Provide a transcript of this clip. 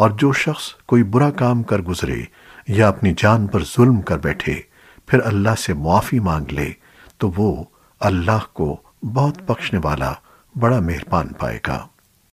اور جو شخص کوئی برا کام کر گزرے یا اپنی جان پر ظلم کر بیٹھے، پھر اللہ سے معافی مانگ لے، تو وہ اللہ کو بہت بخشنے والا، بڑا مہربان پائے گا۔